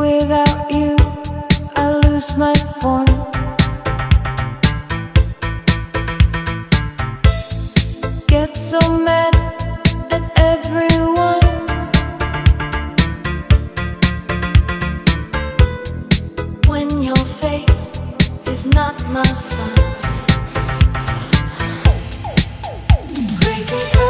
Without you, I lose my form. Get so mad at everyone. When your face is not my sun. Crazy.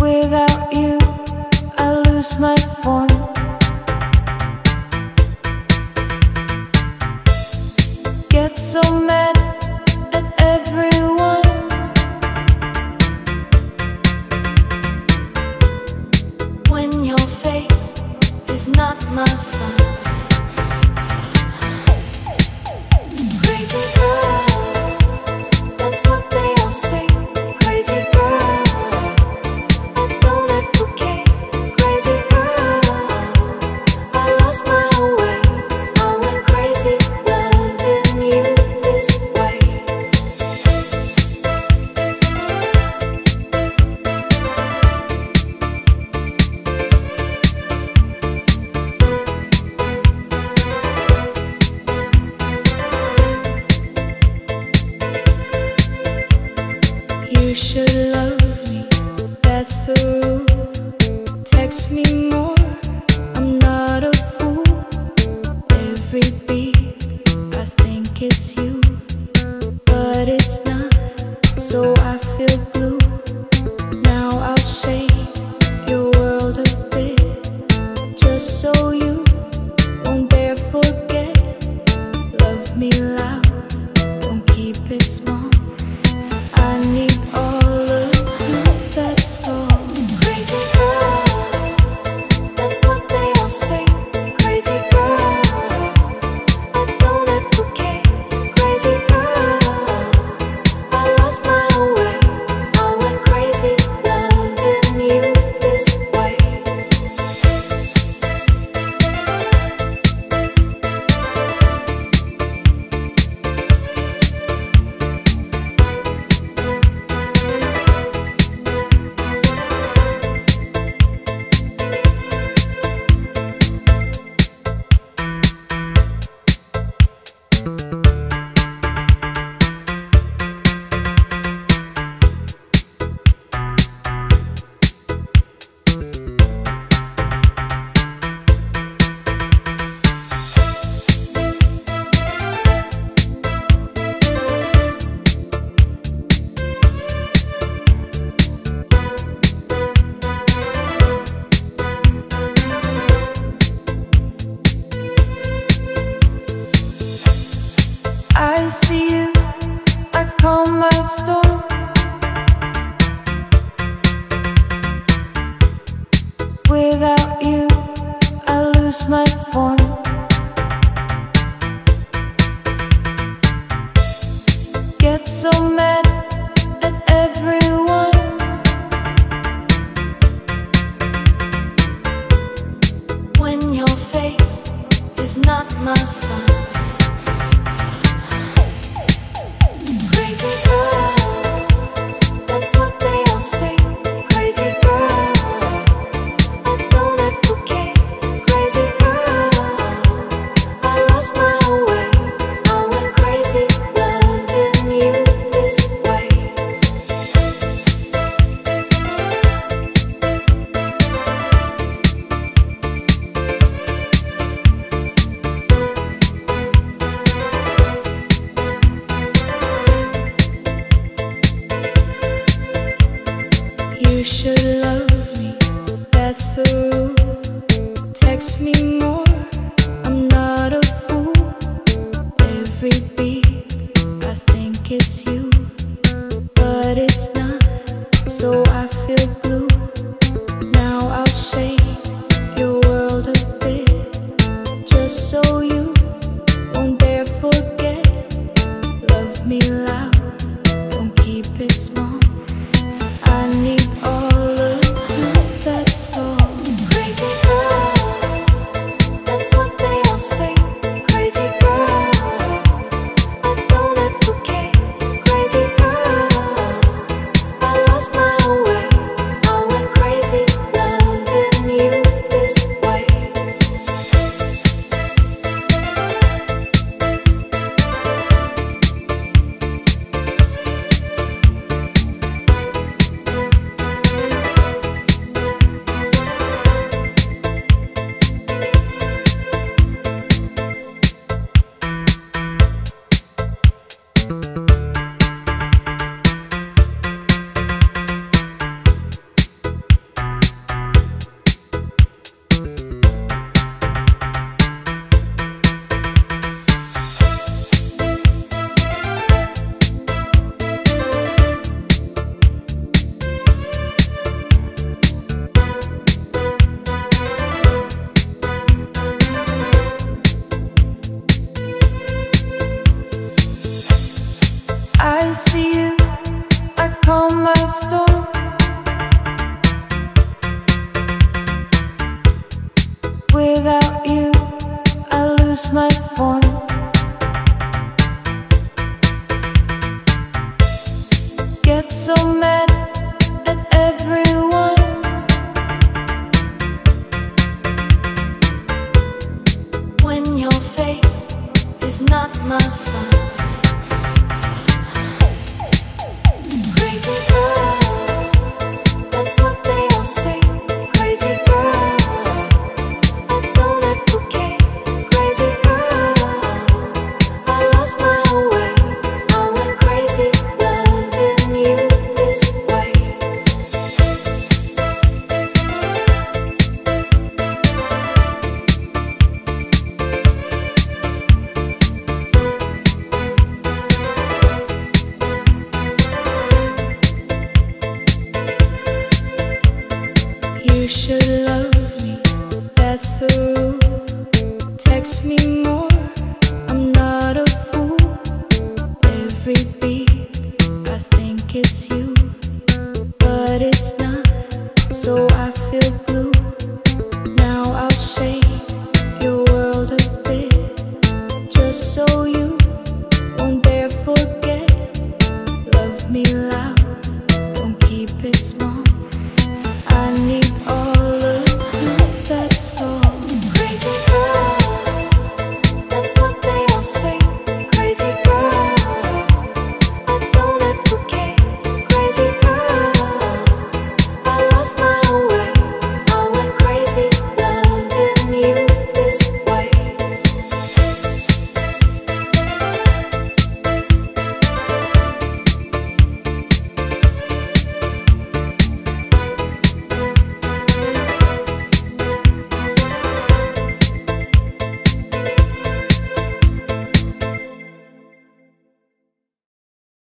Without you, I lose my my form. purpose. my form. Get so mad at everyone. When your face is not my sun. Crazy girl. creepy.